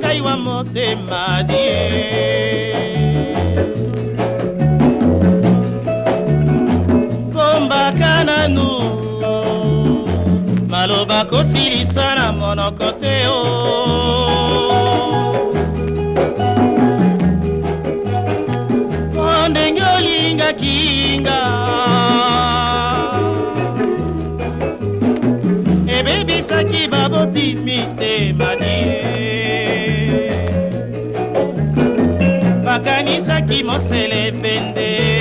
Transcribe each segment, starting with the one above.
ngai wa motema die kombaka nanu maloba kosilisa na monoko te o o ndenge olingakinga ebebisaki baboti mitema se le vende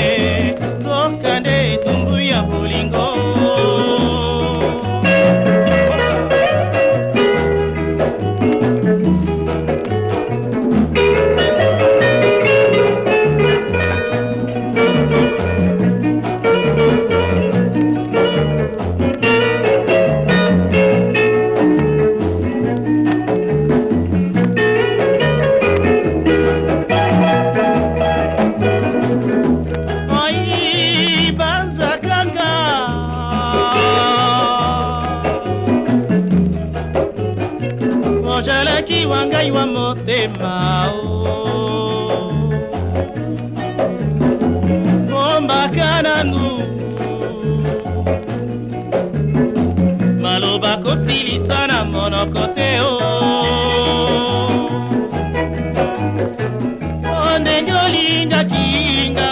ozalaki wa ngai wa motema o oh. kombaka nanu maloba kosilisa na monoko te o oh. o oh, ndenge olingaki nga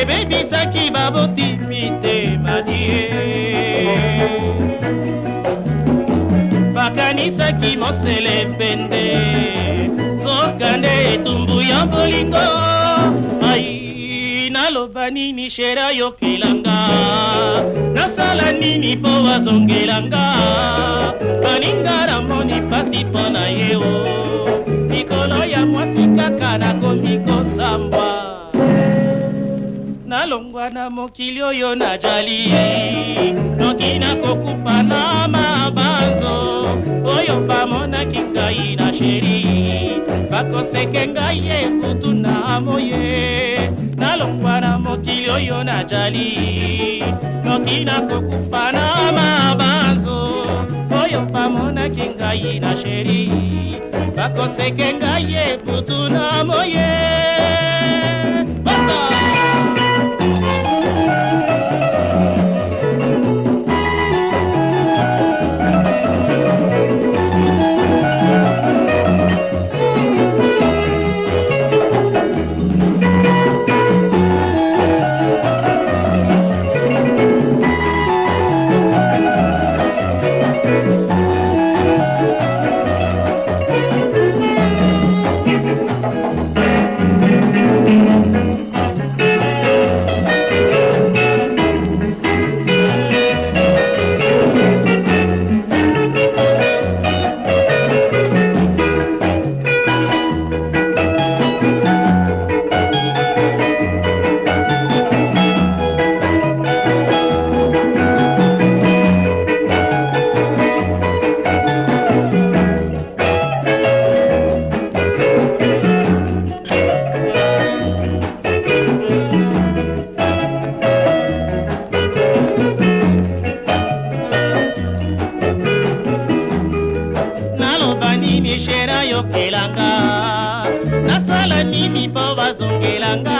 ebebisaki babotimi te madie nakonisaki mosele pende soka nde etumbu ya bolingo ai naloba nini shere ayokelanga nasala nini mpo azongelanga baninga namoni pasi mpo na ye o mikolo ya mwasi kaka nakomi kosamba nalongwa na mokili oyo najali noki nakokufa na mabanzo oyo bamonaki ngai na sheri bakoseke ngai ye kutu na moye nalongwa na mokili oyo najali noki nakokufa na mabanzo oyo bamonaki ngai na sheri bakoseke ngai ye kutu na moye nini shera yokelanga nasala nini mpo bazongelanga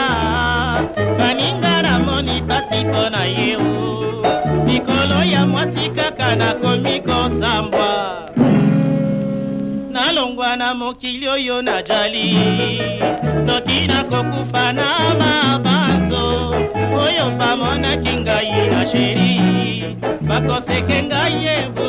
baninga namoni pasi mpo na yeo likolo ya mwasi kaka nakomi kosambwa nalongwa na mokili oyo najali soki nakokufa na mabanzo oyo bamonaki ngai na sheri bakoseke ngai yebu